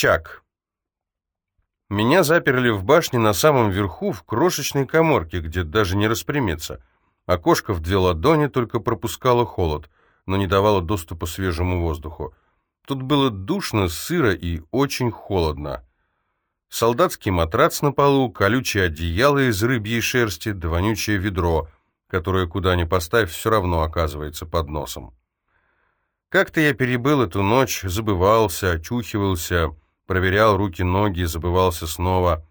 Чак. Меня заперли в башне на самом верху, в крошечной коморке, где даже не распрямиться. Окошко в две ладони только пропускало холод, но не давало доступа свежему воздуху. Тут было душно, сыро и очень холодно. Солдатский матрац на полу, колючее одеяло из рыбьей шерсти, да вонючее ведро, которое куда ни поставь, все равно оказывается под носом. Как-то я перебыл эту ночь, забывался, очухивался, проверял руки-ноги, забывался снова.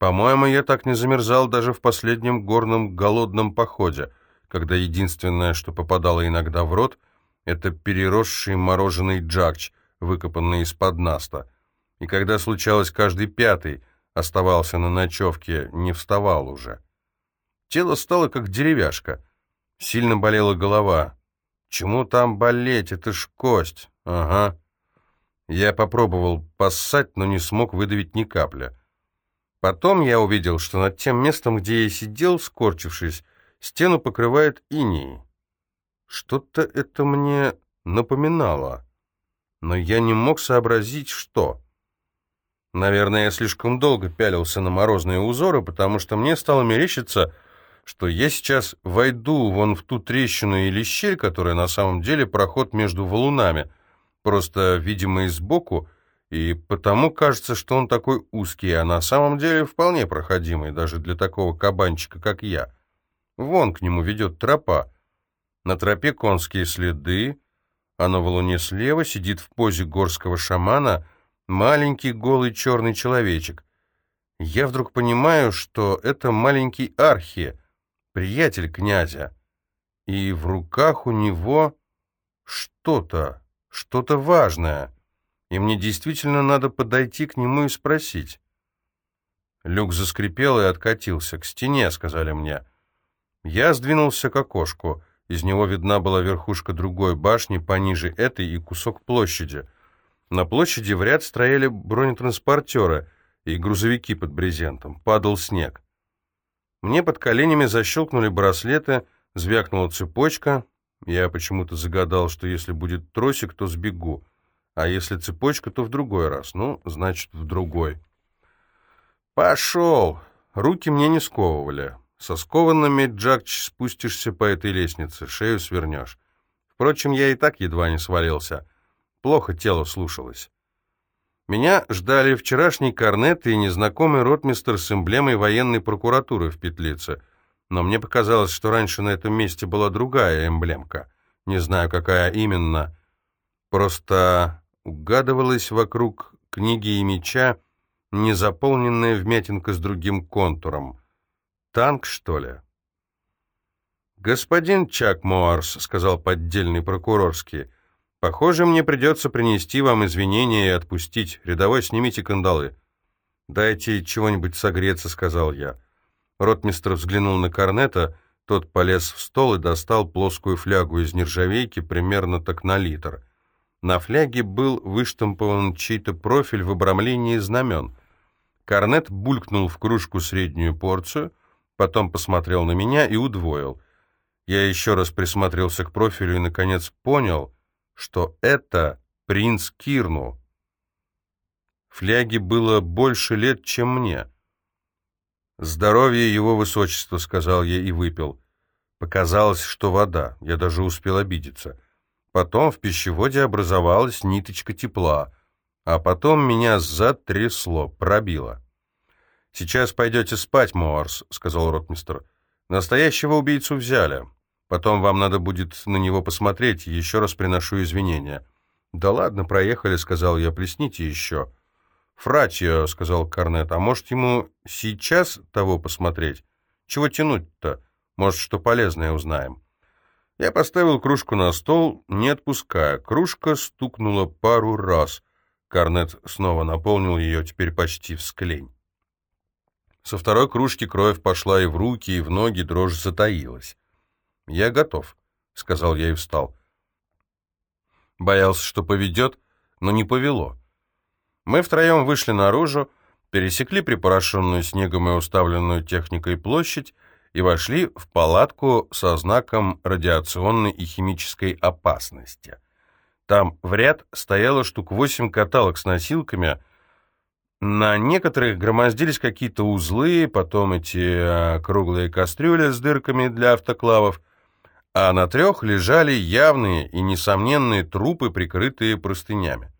По-моему, я так не замерзал даже в последнем горном голодном походе, когда единственное, что попадало иногда в рот, это переросший мороженый джакч, выкопанный из-под наста. И когда случалось каждый пятый, оставался на ночевке, не вставал уже. Тело стало как деревяшка. Сильно болела голова. Чему там болеть? Это ж кость. Ага. Я попробовал поссать, но не смог выдавить ни капли. Потом я увидел, что над тем местом, где я сидел, скорчившись, стену покрывает иней. Что-то это мне напоминало, но я не мог сообразить, что. Наверное, я слишком долго пялился на морозные узоры, потому что мне стало мерещиться, что я сейчас войду вон в ту трещину или щель, которая на самом деле проход между валунами, просто видимый сбоку, и потому кажется, что он такой узкий, а на самом деле вполне проходимый, даже для такого кабанчика, как я. Вон к нему ведет тропа. На тропе конские следы, а на валуне слева сидит в позе горского шамана маленький голый черный человечек. Я вдруг понимаю, что это маленький архи, приятель князя, и в руках у него что-то, что-то важное, и мне действительно надо подойти к нему и спросить. Люк заскрипел и откатился. «К стене», — сказали мне. Я сдвинулся к окошку. Из него видна была верхушка другой башни, пониже этой и кусок площади. На площади в ряд стояли бронетранспортеры и грузовики под брезентом. Падал снег. Мне под коленями защелкнули браслеты, звякнула цепочка. Я почему-то загадал, что если будет тросик, то сбегу. А если цепочка, то в другой раз. Ну, значит, в другой. «Пошел!» Руки мне не сковывали. Со скованными, Джакч, спустишься по этой лестнице, шею свернешь. Впрочем, я и так едва не свалился. Плохо тело слушалось. Меня ждали вчерашний корнет и незнакомый ротмистер с эмблемой военной прокуратуры в петлице. Но мне показалось, что раньше на этом месте была другая эмблемка. Не знаю, какая именно. Просто угадывалась вокруг книги и меча незаполненная вмятинка с другим контуром. Танк, что ли? «Господин Чак Моарс», — сказал поддельный прокурорский, — Похоже, мне придется принести вам извинения и отпустить. Рядовой, снимите кандалы. Дайте чего-нибудь согреться, сказал я. Ротмистр взглянул на корнета, тот полез в стол и достал плоскую флягу из нержавейки, примерно так на литр. На фляге был выштампован чей-то профиль в обрамлении знамен. Корнет булькнул в кружку среднюю порцию, потом посмотрел на меня и удвоил. Я еще раз присмотрелся к профилю и, наконец, понял, что это принц Кирну. Фляге было больше лет, чем мне. «Здоровье его высочества», — сказал я и выпил. Показалось, что вода, я даже успел обидеться. Потом в пищеводе образовалась ниточка тепла, а потом меня затрясло, пробило. «Сейчас пойдете спать, Моарс», — сказал ротмистр. «Настоящего убийцу взяли. Потом вам надо будет на него посмотреть, еще раз приношу извинения». «Да ладно, проехали», — сказал я, — «плесните еще». «Фратьо», — сказал Корнет, — «а может ему сейчас того посмотреть? Чего тянуть-то? Может, что полезное узнаем». Я поставил кружку на стол, не отпуская. Кружка стукнула пару раз. Корнет снова наполнил ее, теперь почти в склень. Со второй кружки кровь пошла и в руки, и в ноги, дрожь затаилась. «Я готов», — сказал я и встал. Боялся, что поведет, но не повело. Мы втроем вышли наружу, пересекли припорошенную снегом и уставленную техникой площадь и вошли в палатку со знаком радиационной и химической опасности. Там в ряд стояло штук восемь каталог с носилками. На некоторых громоздились какие-то узлы, потом эти а, круглые кастрюли с дырками для автоклавов, а на трех лежали явные и несомненные трупы, прикрытые простынями.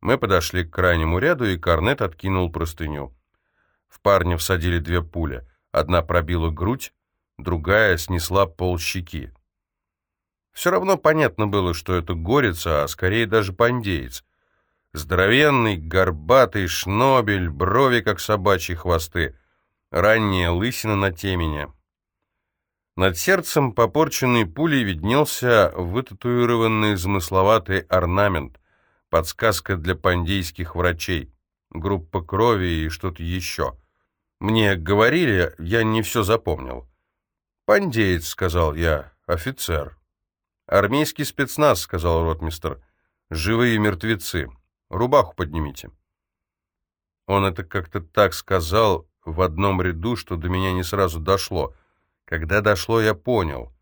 Мы подошли к крайнему ряду, и Корнет откинул простыню. В парня всадили две пули. Одна пробила грудь, другая снесла пол щеки. Все равно понятно было, что это горица, а скорее даже пандеец. Здоровенный, горбатый шнобель, брови, как собачьи хвосты, ранняя лысина на темени. Над сердцем попорченной пулей виднелся вытатуированный замысловатый орнамент, подсказка для пандейских врачей, группа крови и что-то еще. Мне говорили, я не все запомнил. «Пандеец», — сказал я, — «офицер». «Армейский спецназ», — сказал ротмистер. «Живые мертвецы. Рубаху поднимите». Он это как-то так сказал в одном ряду, что до меня не сразу дошло. Когда дошло, я понял.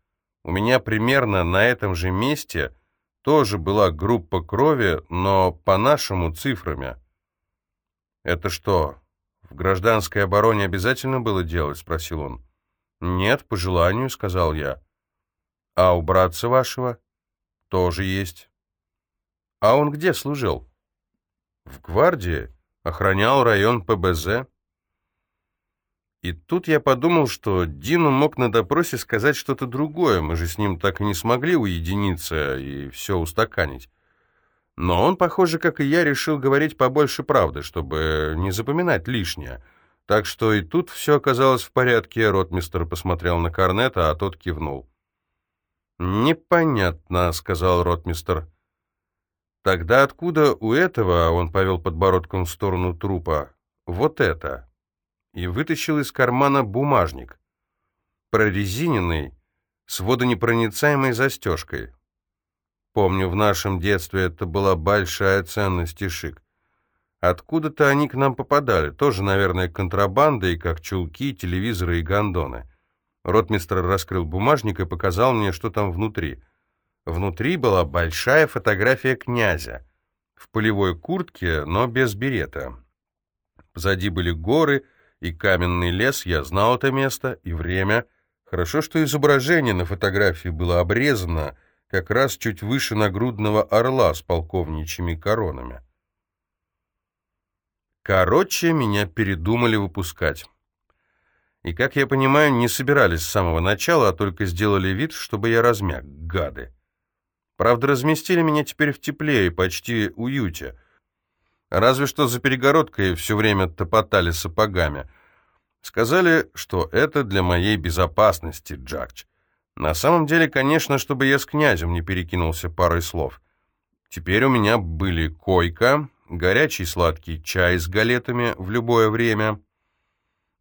У меня примерно на этом же месте тоже была группа крови, но по-нашему цифрами. «Это что, в гражданской обороне обязательно было делать?» — спросил он. «Нет, по желанию», — сказал я. А у братца вашего тоже есть. А он где служил? В гвардии. Охранял район ПБЗ. И тут я подумал, что Дину мог на допросе сказать что-то другое. Мы же с ним так и не смогли уединиться и все устаканить. Но он, похоже, как и я, решил говорить побольше правды, чтобы не запоминать лишнее. Так что и тут все оказалось в порядке. Ротмистер посмотрел на Корнета, а тот кивнул. «Непонятно», — сказал ротмистер. «Тогда откуда у этого, — он повел подбородком в сторону трупа, — вот это?» И вытащил из кармана бумажник, прорезиненный, с водонепроницаемой застежкой. Помню, в нашем детстве это была большая ценность и шик. Откуда-то они к нам попадали, тоже, наверное, контрабандой, как чулки, телевизоры и гондоны. Ротмистр раскрыл бумажник и показал мне, что там внутри. Внутри была большая фотография князя. В полевой куртке, но без берета. Позади были горы и каменный лес, я знал это место и время. Хорошо, что изображение на фотографии было обрезано как раз чуть выше нагрудного орла с полковничьими коронами. Короче, меня передумали выпускать. И, как я понимаю, не собирались с самого начала, а только сделали вид, чтобы я размяк, гады. Правда, разместили меня теперь в тепле и почти уюте. Разве что за перегородкой все время топотали сапогами. Сказали, что это для моей безопасности, Джакч. На самом деле, конечно, чтобы я с князем не перекинулся парой слов. Теперь у меня были койка, горячий сладкий чай с галетами в любое время —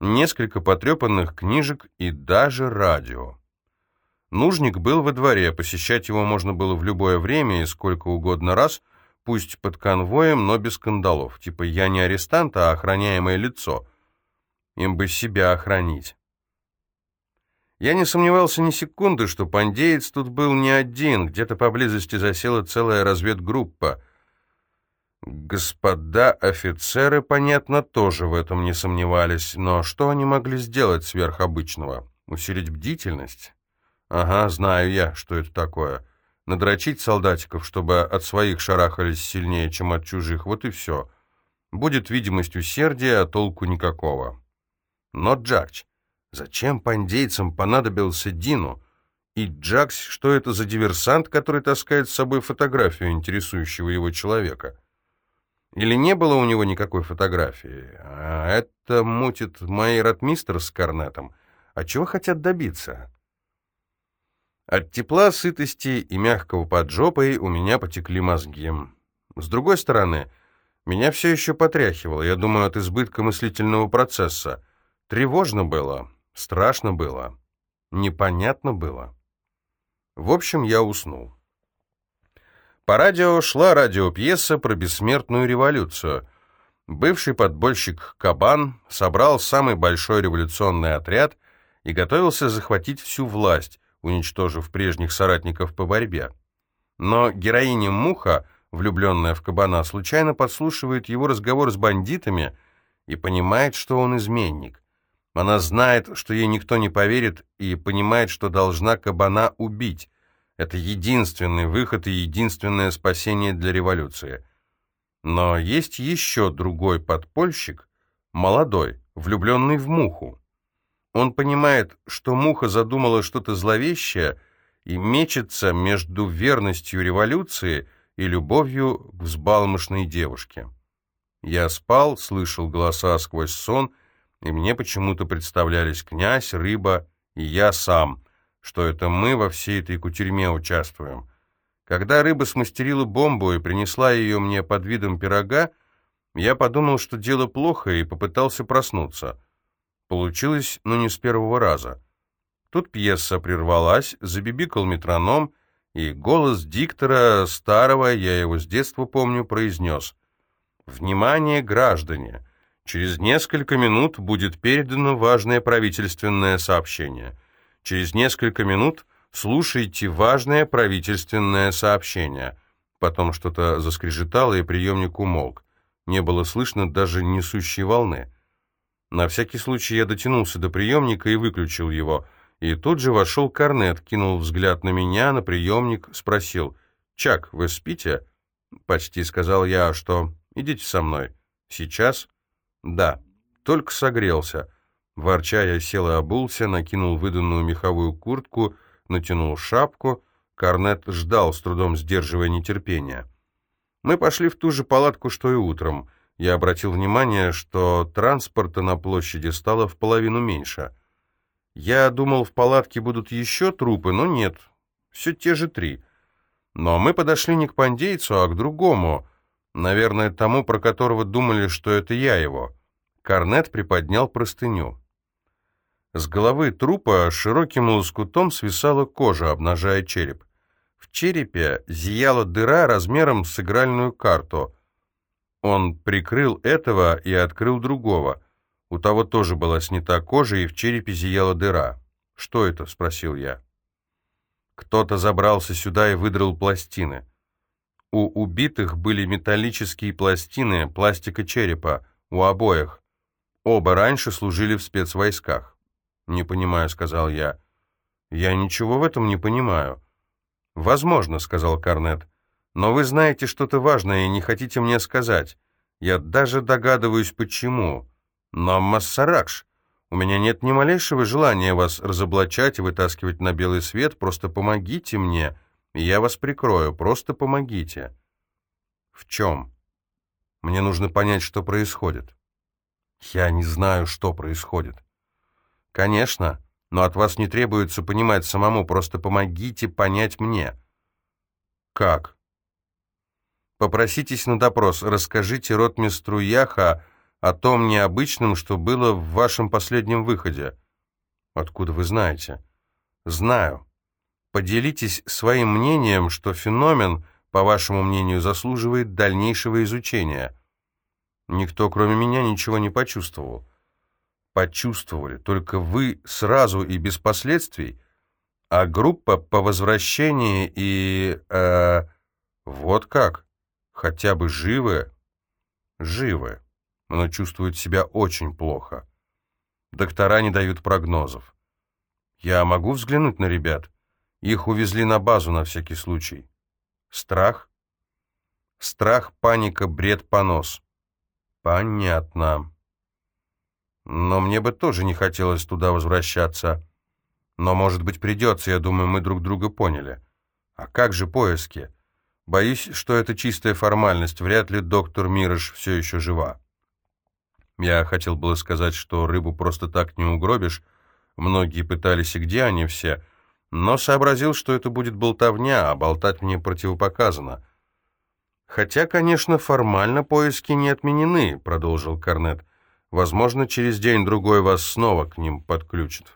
несколько потрепанных книжек и даже радио. Нужник был во дворе, посещать его можно было в любое время и сколько угодно раз, пусть под конвоем, но без скандалов. Типа я не арестант, а охраняемое лицо. Им бы себя охранить. Я не сомневался ни секунды, что пандеец тут был не один, где-то поблизости засела целая разведгруппа — Господа офицеры, понятно, тоже в этом не сомневались, но что они могли сделать сверхобычного? Усилить бдительность? Ага, знаю я, что это такое. Надрочить солдатиков, чтобы от своих шарахались сильнее, чем от чужих, вот и все. Будет видимость усердия, а толку никакого. Но Джакч, зачем пандейцам понадобился Дину? И Джакс, что это за диверсант, который таскает с собой фотографию интересующего его человека? Или не было у него никакой фотографии? А это мутит мой ротмистр с корнетом. А чего хотят добиться? От тепла, сытости и мягкого поджопой у меня потекли мозги. С другой стороны, меня все еще потряхивало, я думаю, от избытка мыслительного процесса. Тревожно было, страшно было, непонятно было. В общем, я уснул. По радио шла радиопьеса про бессмертную революцию. Бывший подбольщик Кабан собрал самый большой революционный отряд и готовился захватить всю власть, уничтожив прежних соратников по борьбе. Но героиня Муха, влюбленная в кабана, случайно подслушивает его разговор с бандитами и понимает, что он изменник. Она знает, что ей никто не поверит, и понимает, что должна кабана убить. Это единственный выход и единственное спасение для революции. Но есть еще другой подпольщик, молодой, влюбленный в муху. Он понимает, что муха задумала что-то зловещее и мечется между верностью революции и любовью к взбалмошной девушке. Я спал, слышал голоса сквозь сон, и мне почему-то представлялись князь, рыба и я сам, что это мы во всей этой кутерьме участвуем. Когда рыба смастерила бомбу и принесла ее мне под видом пирога, я подумал, что дело плохо, и попытался проснуться. Получилось, но не с первого раза. Тут пьеса прервалась, забибикал метроном, и голос диктора, старого, я его с детства помню, произнес «Внимание, граждане! Через несколько минут будет передано важное правительственное сообщение». Через несколько минут слушайте важное правительственное сообщение. Потом что-то заскрежетало, и приемник умолк. Не было слышно даже несущей волны. На всякий случай я дотянулся до приемника и выключил его. И тут же вошел Корнет, кинул взгляд на меня, на приемник, спросил. «Чак, вы спите?» «Почти», — сказал я, — «а что? Идите со мной». «Сейчас?» «Да, только согрелся». Ворча я сел и обулся, накинул выданную меховую куртку, натянул шапку. Корнет ждал, с трудом сдерживая нетерпение. Мы пошли в ту же палатку, что и утром. Я обратил внимание, что транспорта на площади стало в половину меньше. Я думал, в палатке будут еще трупы, но нет, все те же три. Но мы подошли не к пандейцу, а к другому, наверное, тому, про которого думали, что это я его. Корнет приподнял простыню. С головы трупа широким лоскутом свисала кожа, обнажая череп. В черепе зияла дыра размером с игральную карту. Он прикрыл этого и открыл другого. У того тоже была снята кожа, и в черепе зияла дыра. «Что это?» — спросил я. Кто-то забрался сюда и выдрал пластины. У убитых были металлические пластины, пластика черепа, у обоих. Оба раньше служили в спецвойсках. «Не понимаю», — сказал я. «Я ничего в этом не понимаю». «Возможно», — сказал Корнет. «Но вы знаете что-то важное и не хотите мне сказать. Я даже догадываюсь, почему. Но, Массаракш, у меня нет ни малейшего желания вас разоблачать и вытаскивать на белый свет. Просто помогите мне, и я вас прикрою. Просто помогите». «В чем?» «Мне нужно понять, что происходит». «Я не знаю, что происходит». «Конечно, но от вас не требуется понимать самому, просто помогите понять мне». «Как?» «Попроситесь на допрос, расскажите ротмистру Яха о том необычном, что было в вашем последнем выходе». «Откуда вы знаете?» «Знаю. Поделитесь своим мнением, что феномен, по вашему мнению, заслуживает дальнейшего изучения». Никто, кроме меня, ничего не почувствовал почувствовали, только вы сразу и без последствий, а группа по возвращении и... Э, вот как? Хотя бы живы? Живы, но чувствуют себя очень плохо. Доктора не дают прогнозов. Я могу взглянуть на ребят? Их увезли на базу на всякий случай. Страх? Страх, паника, бред, понос. Понятно. Но мне бы тоже не хотелось туда возвращаться. Но, может быть, придется, я думаю, мы друг друга поняли. А как же поиски? Боюсь, что это чистая формальность, вряд ли доктор Мирыш все еще жива. Я хотел было сказать, что рыбу просто так не угробишь, многие пытались и где они все, но сообразил, что это будет болтовня, а болтать мне противопоказано. «Хотя, конечно, формально поиски не отменены», — продолжил Корнет. Возможно, через день-другой вас снова к ним подключат.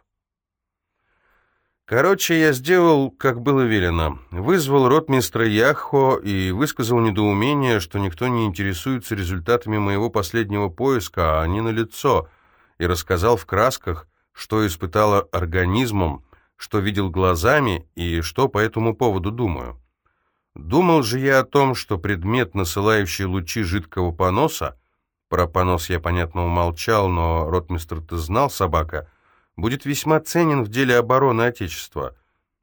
Короче, я сделал, как было велено. Вызвал ротмистра Яхо и высказал недоумение, что никто не интересуется результатами моего последнего поиска, а они налицо, и рассказал в красках, что испытала организмом, что видел глазами и что по этому поводу думаю. Думал же я о том, что предмет, насылающий лучи жидкого поноса, про понос я, понятно, умолчал, но ротмистр-то знал, собака, будет весьма ценен в деле обороны Отечества.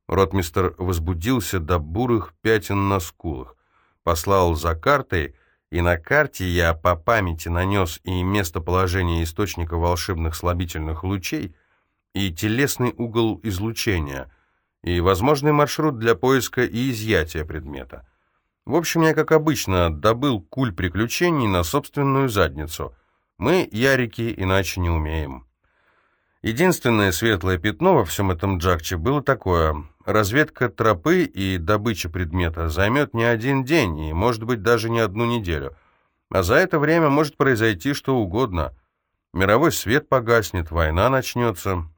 Ротмистр возбудился до бурых пятен на скулах, послал за картой, и на карте я по памяти нанес и местоположение источника волшебных слабительных лучей, и телесный угол излучения, и возможный маршрут для поиска и изъятия предмета. В общем, я, как обычно, добыл куль приключений на собственную задницу. Мы, ярики, иначе не умеем. Единственное светлое пятно во всем этом джакче было такое. Разведка тропы и добыча предмета займет не один день и, может быть, даже не одну неделю. А за это время может произойти что угодно. Мировой свет погаснет, война начнется.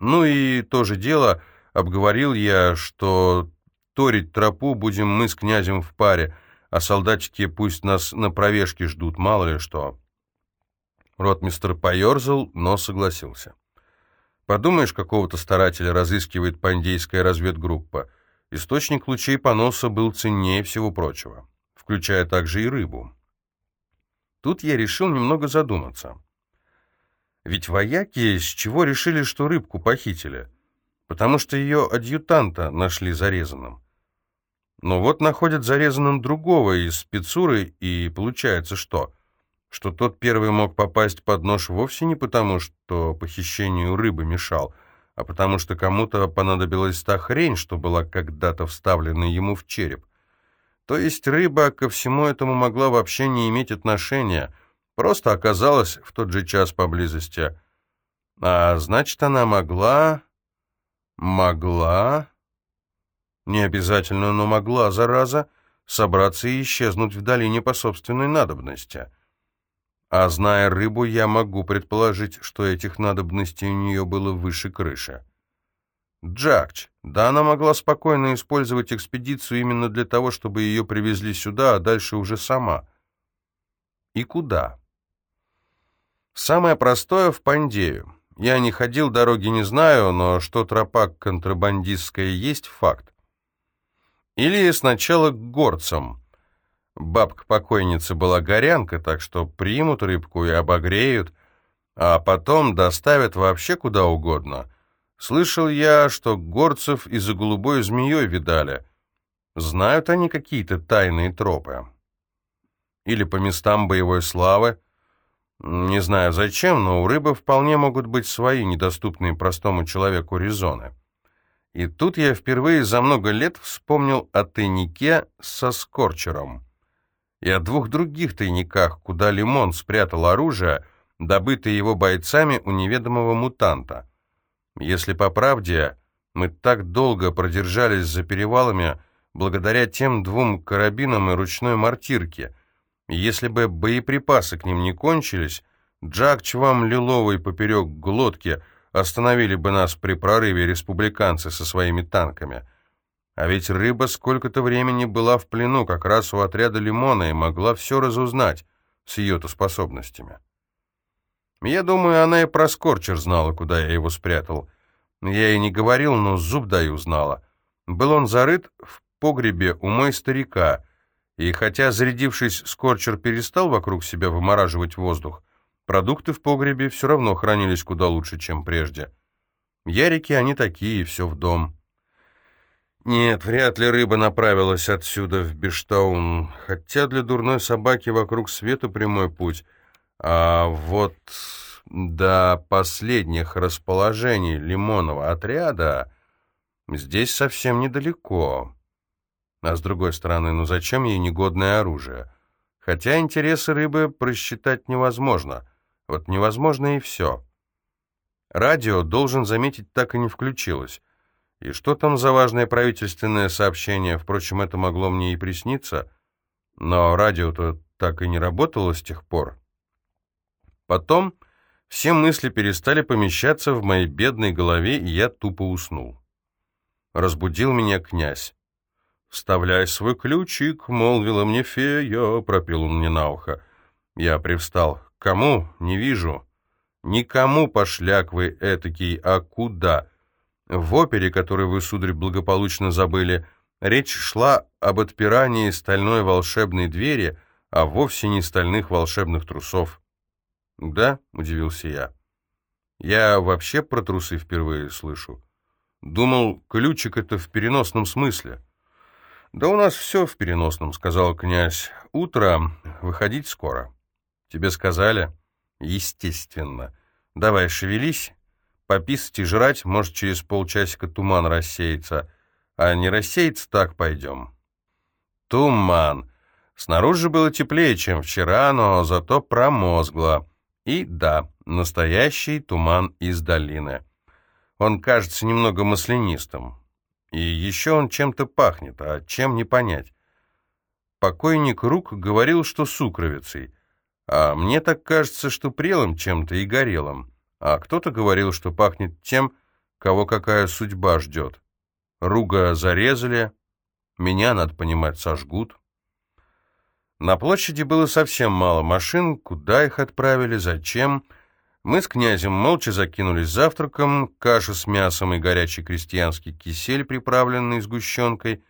Ну и то же дело, обговорил я, что торить тропу будем мы с князем в паре, а солдатики пусть нас на провешке ждут, мало ли что. Ротмистр поерзал, но согласился. Подумаешь, какого-то старателя разыскивает пандейская разведгруппа. Источник лучей поноса был ценнее всего прочего, включая также и рыбу. Тут я решил немного задуматься. Ведь вояки с чего решили, что рыбку похитили? Потому что ее адъютанта нашли зарезанным. Но вот находят зарезанным другого из спецуры, и получается что? Что тот первый мог попасть под нож вовсе не потому, что похищению рыбы мешал, а потому что кому-то понадобилась та хрень, что была когда-то вставлена ему в череп. То есть рыба ко всему этому могла вообще не иметь отношения, просто оказалась в тот же час поблизости. А значит, она могла... могла... Не обязательно, но могла, зараза, собраться и исчезнуть в долине по собственной надобности. А зная рыбу, я могу предположить, что этих надобностей у нее было выше крыши. Джакч, да она могла спокойно использовать экспедицию именно для того, чтобы ее привезли сюда, а дальше уже сама. И куда? Самое простое — в Пандею. Я не ходил, дороги не знаю, но что тропа контрабандистская есть факт. Или сначала к горцам. Бабка покойницы была горянка, так что примут рыбку и обогреют, а потом доставят вообще куда угодно. Слышал я, что горцев и за голубой змеей видали. Знают они какие-то тайные тропы. Или по местам боевой славы. Не знаю зачем, но у рыбы вполне могут быть свои, недоступные простому человеку резоны. И тут я впервые за много лет вспомнил о тайнике со скорчером. И о двух других тайниках, куда Лимон спрятал оружие, добытое его бойцами у неведомого мутанта. Если по правде, мы так долго продержались за перевалами благодаря тем двум карабинам и ручной мортирке. Если бы боеприпасы к ним не кончились, Джакч вам лиловый поперек глотки — Остановили бы нас при прорыве республиканцы со своими танками. А ведь рыба сколько-то времени была в плену как раз у отряда Лимона и могла все разузнать с ее-то способностями. Я думаю, она и про Скорчер знала, куда я его спрятал. Я ей не говорил, но зуб даю знала. Был он зарыт в погребе у мой старика, и хотя, зарядившись, Скорчер перестал вокруг себя вымораживать воздух, Продукты в погребе все равно хранились куда лучше, чем прежде. Ярики они такие, все в дом. Нет, вряд ли рыба направилась отсюда в Биштаун, хотя для дурной собаки вокруг света прямой путь. А вот до последних расположений лимонного отряда здесь совсем недалеко. А с другой стороны, ну зачем ей негодное оружие? Хотя интересы рыбы просчитать невозможно — вот невозможно и все. Радио, должен заметить, так и не включилось. И что там за важное правительственное сообщение? Впрочем, это могло мне и присниться. Но радио-то так и не работало с тех пор. Потом все мысли перестали помещаться в моей бедной голове, и я тупо уснул. Разбудил меня князь. «Вставляй свой ключик», — молвила мне фея, — пропел он мне на ухо. Я привстал. Кому? Не вижу. Никому пошляк вы этакий, а куда? В опере, которую вы, сударь, благополучно забыли, Речь шла об отпирании стальной волшебной двери, а вовсе не стальных волшебных трусов. «Да?» — удивился я. «Я вообще про трусы впервые слышу. Думал, ключик — это в переносном смысле». «Да у нас все в переносном», — сказал князь. «Утро. Выходить скоро». «Тебе сказали?» «Естественно. Давай, шевелись. Пописать и жрать, может, через полчасика туман рассеется. А не рассеется, так пойдем». «Туман. Снаружи было теплее, чем вчера, но зато промозгло. И да, настоящий туман из долины. Он кажется немного маслянистым. И еще он чем-то пахнет, а чем не понять. Покойник Рук говорил, что сукровицей, а мне так кажется, что прелым чем-то и горелым, а кто-то говорил, что пахнет тем, кого какая судьба ждет. Руга зарезали, меня, надо понимать, сожгут. На площади было совсем мало машин, куда их отправили, зачем. Мы с князем молча закинулись завтраком, каша с мясом и горячий крестьянский кисель, приправленный сгущенкой,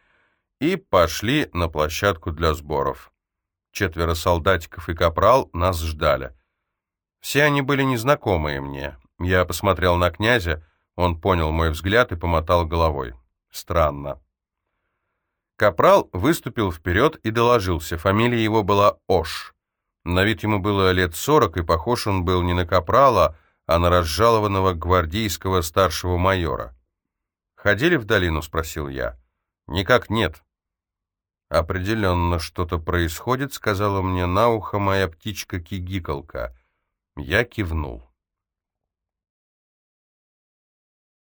и пошли на площадку для сборов. Четверо солдатиков и капрал нас ждали. Все они были незнакомые мне. Я посмотрел на князя, он понял мой взгляд и помотал головой. Странно. Капрал выступил вперед и доложился. Фамилия его была Ош. На вид ему было лет сорок, и похож он был не на капрала, а на разжалованного гвардейского старшего майора. «Ходили в долину?» — спросил я. «Никак нет». «Определенно что-то происходит», — сказала мне на ухо моя птичка-кигикалка. Я кивнул.